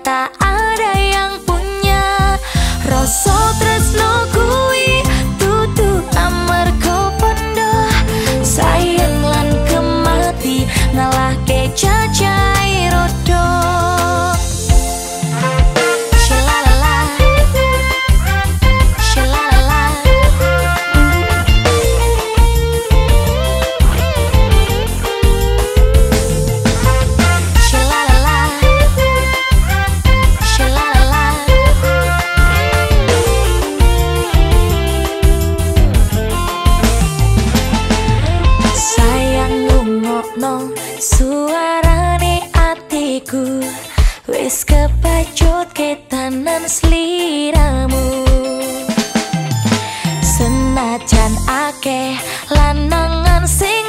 tak ada yang punya. Rasa tresnoku no suarane atiku wis kepacut ketenan sliramu. Senajan akeh lanangan sing